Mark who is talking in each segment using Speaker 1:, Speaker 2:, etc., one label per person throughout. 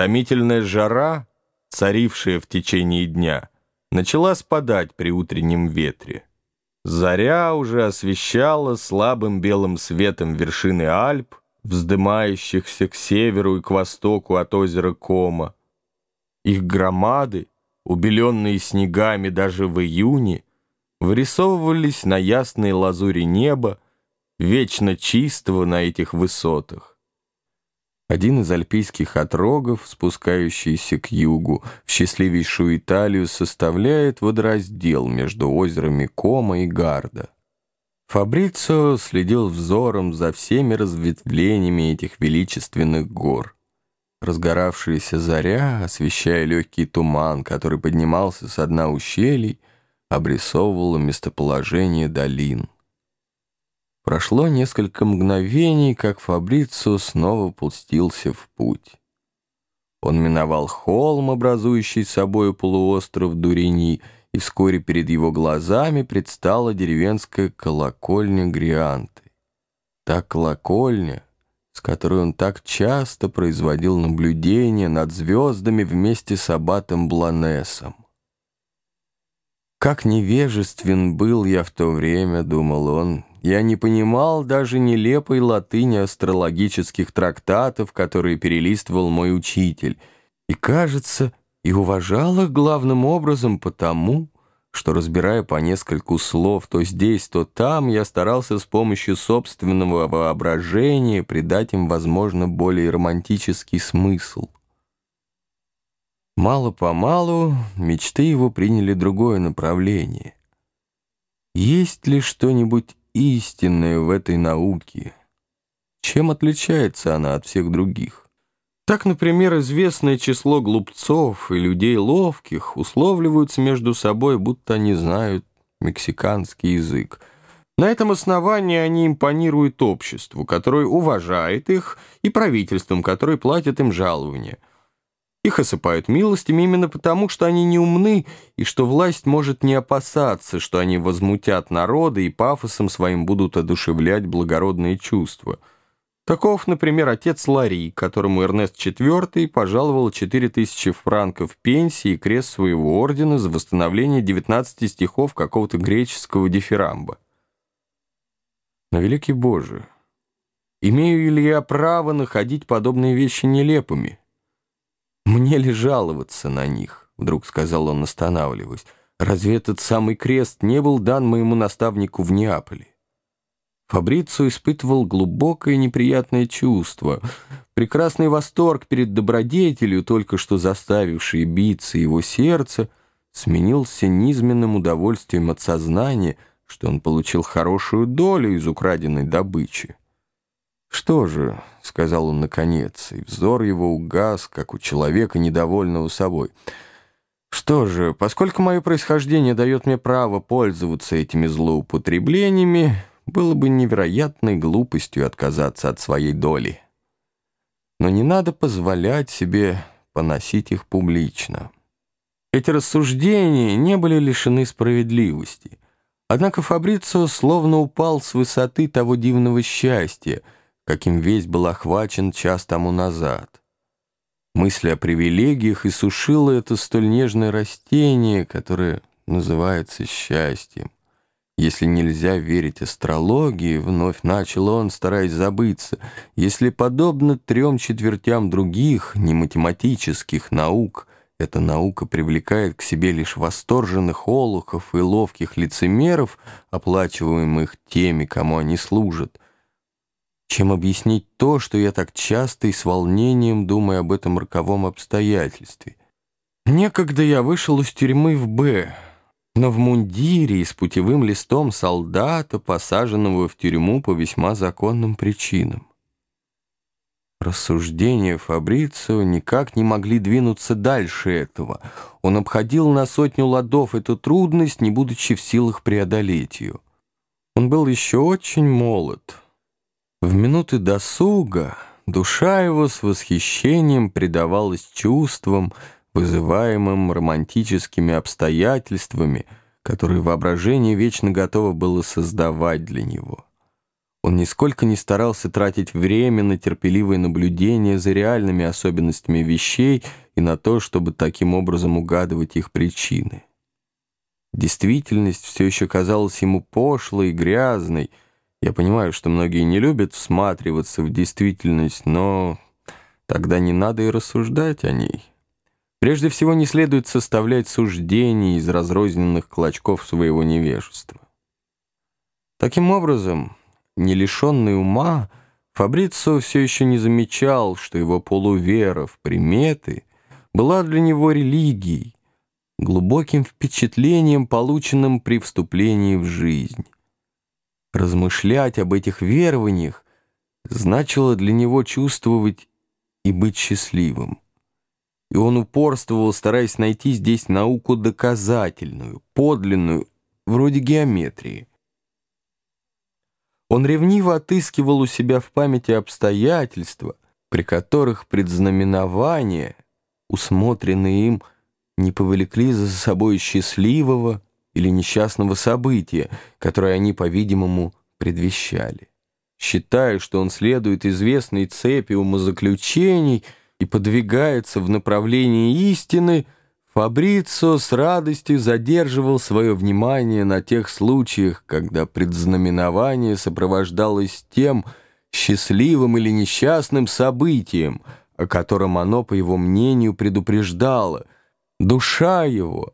Speaker 1: Томительная жара, царившая в течение дня, начала спадать при утреннем ветре. Заря уже освещала слабым белым светом вершины Альп, вздымающихся к северу и к востоку от озера Кома. Их громады, убеленные снегами даже в июне, вырисовывались на ясной лазуре неба, вечно чистого на этих высотах. Один из альпийских отрогов, спускающийся к югу, в счастливейшую Италию, составляет водораздел между озерами Кома и Гарда. Фабрицио следил взором за всеми разветвлениями этих величественных гор. Разгоравшаяся заря, освещая легкий туман, который поднимался с дна ущелий, обрисовывала местоположение долин. Прошло несколько мгновений, как Фабрицио снова пустился в путь. Он миновал холм, образующий собой полуостров Дурини, и вскоре перед его глазами предстала деревенская колокольня Грианты. Та колокольня, с которой он так часто производил наблюдения над звездами вместе с аббатом Бланесом. «Как невежествен был я в то время», — думал он, — «я не понимал даже нелепой латыни астрологических трактатов, которые перелистывал мой учитель, и, кажется, и уважал их главным образом потому, что, разбирая по нескольку слов то здесь, то там, я старался с помощью собственного воображения придать им, возможно, более романтический смысл». Мало-помалу мечты его приняли другое направление. Есть ли что-нибудь истинное в этой науке? Чем отличается она от всех других? Так, например, известное число глупцов и людей ловких условливаются между собой, будто они знают мексиканский язык. На этом основании они импонируют обществу, которое уважает их, и правительством, которое платит им жалования – их осыпают милостями именно потому, что они не умны, и что власть может не опасаться, что они возмутят народа и пафосом своим будут одушевлять благородные чувства. Таков, например, отец Лари, которому Эрнест IV пожаловал 4000 франков пенсии и крест своего ордена за восстановление 19 стихов какого-то греческого дифирамба. Но, великий Боже, имею ли я право находить подобные вещи нелепыми? «Мне ли жаловаться на них?» — вдруг сказал он, останавливаясь. «Разве этот самый крест не был дан моему наставнику в Неаполе?» Фабрицо испытывал глубокое неприятное чувство, прекрасный восторг перед добродетелью, только что заставивший биться его сердце, сменился низменным удовольствием от сознания, что он получил хорошую долю из украденной добычи. «Что же?» — сказал он наконец, и взор его угас, как у человека, недовольного собой. «Что же, поскольку мое происхождение дает мне право пользоваться этими злоупотреблениями, было бы невероятной глупостью отказаться от своей доли. Но не надо позволять себе поносить их публично». Эти рассуждения не были лишены справедливости. Однако Фабрицио словно упал с высоты того дивного счастья — каким весь был охвачен час тому назад. Мысль о привилегиях иссушила это столь нежное растение, которое называется счастьем. Если нельзя верить астрологии, вновь начал он, стараясь забыться, если, подобно трем четвертям других, нематематических наук, эта наука привлекает к себе лишь восторженных олухов и ловких лицемеров, оплачиваемых теми, кому они служат, чем объяснить то, что я так часто и с волнением думаю об этом роковом обстоятельстве. Некогда я вышел из тюрьмы в Б, но в мундире и с путевым листом солдата, посаженного в тюрьму по весьма законным причинам. Рассуждения Фабрицио никак не могли двинуться дальше этого. Он обходил на сотню ладов эту трудность, не будучи в силах преодолеть ее. Он был еще очень молод. В минуты досуга душа его с восхищением предавалась чувствам, вызываемым романтическими обстоятельствами, которые воображение вечно готово было создавать для него. Он нисколько не старался тратить время на терпеливое наблюдение за реальными особенностями вещей и на то, чтобы таким образом угадывать их причины. Действительность все еще казалась ему пошлой и грязной. Я понимаю, что многие не любят всматриваться в действительность, но тогда не надо и рассуждать о ней. Прежде всего, не следует составлять суждений из разрозненных клочков своего невежества. Таким образом, не лишенный ума, Фабрицио все еще не замечал, что его полувера в приметы была для него религией, глубоким впечатлением, полученным при вступлении в жизнь. Размышлять об этих верованиях значило для него чувствовать и быть счастливым. И он упорствовал, стараясь найти здесь науку доказательную, подлинную, вроде геометрии. Он ревниво отыскивал у себя в памяти обстоятельства, при которых предзнаменования, усмотренные им, не повлекли за собой счастливого или несчастного события, которое они, по-видимому, предвещали. Считая, что он следует известной цепи умозаключений и подвигается в направлении истины, Фабрицо с радостью задерживал свое внимание на тех случаях, когда предзнаменование сопровождалось тем счастливым или несчастным событием, о котором оно, по его мнению, предупреждало. Душа его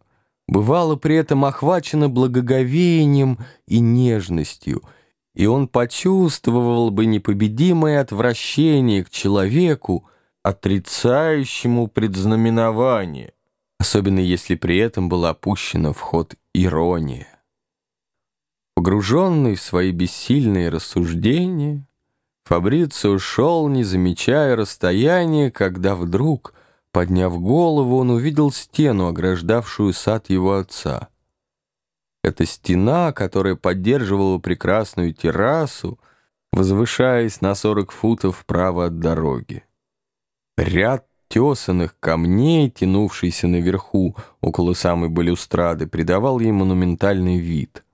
Speaker 1: бывала при этом охвачена благоговением и нежностью, и он почувствовал бы непобедимое отвращение к человеку, отрицающему предзнаменование особенно если при этом была опущена в ход ирония. Погруженный в свои бессильные рассуждения, Фабрицио шел, не замечая расстояния, когда вдруг, подняв голову, он увидел стену, ограждавшую сад его отца. Эта стена, которая поддерживала прекрасную террасу, возвышаясь на сорок футов вправо от дороги. Ряд тесанных камней, тянувшийся наверху, около самой балюстрады, придавал ей монументальный вид.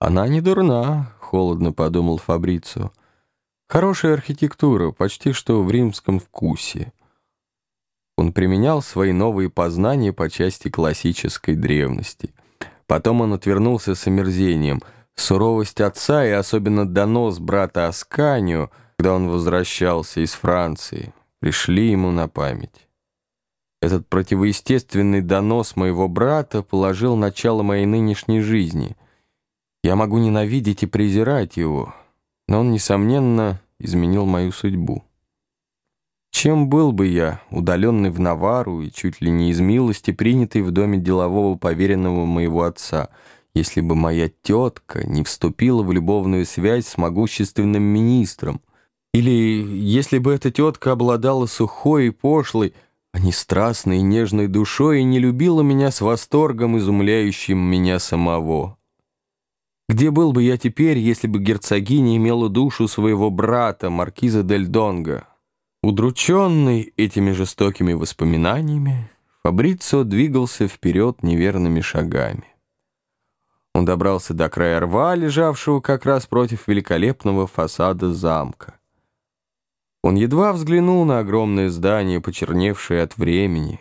Speaker 1: «Она не дурна», — холодно подумал Фабрицио. «Хорошая архитектура, почти что в римском вкусе». Он применял свои новые познания по части классической древности. Потом он отвернулся с омерзением. Суровость отца и особенно донос брата Асканио, когда он возвращался из Франции — пришли ему на память. Этот противоестественный донос моего брата положил начало моей нынешней жизни. Я могу ненавидеть и презирать его, но он, несомненно, изменил мою судьбу. Чем был бы я, удаленный в Навару и чуть ли не из милости, принятый в доме делового поверенного моего отца, если бы моя тетка не вступила в любовную связь с могущественным министром, или если бы эта тетка обладала сухой и пошлой, а не страстной и нежной душой и не любила меня с восторгом, изумляющим меня самого. Где был бы я теперь, если бы герцогиня имела душу своего брата, маркиза Дель Донго? Удрученный этими жестокими воспоминаниями, Фабрицио двигался вперед неверными шагами. Он добрался до края рва, лежавшего как раз против великолепного фасада замка. Он едва взглянул на огромное здание, почерневшее от времени.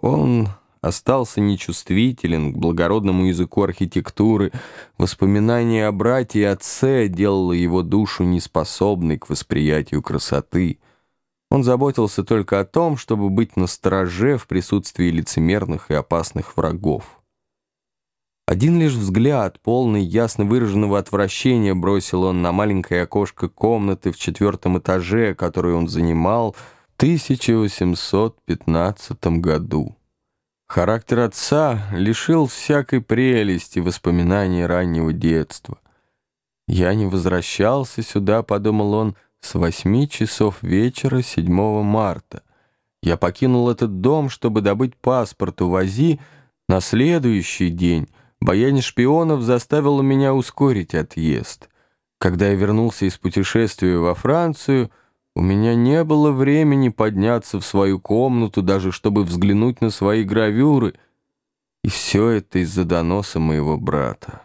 Speaker 1: Он остался нечувствителен к благородному языку архитектуры. Воспоминание о брате и отце делало его душу неспособной к восприятию красоты. Он заботился только о том, чтобы быть настороже в присутствии лицемерных и опасных врагов. Один лишь взгляд, полный ясно выраженного отвращения, бросил он на маленькое окошко комнаты в четвертом этаже, которую он занимал в 1815 году. Характер отца лишил всякой прелести воспоминаний раннего детства. «Я не возвращался сюда», — подумал он, — «с восьми часов вечера 7 марта. Я покинул этот дом, чтобы добыть паспорт у Вази на следующий день». Боязнь шпионов заставила меня ускорить отъезд. Когда я вернулся из путешествия во Францию, у меня не было времени подняться в свою комнату, даже чтобы взглянуть на свои гравюры. И все это из-за доноса моего брата.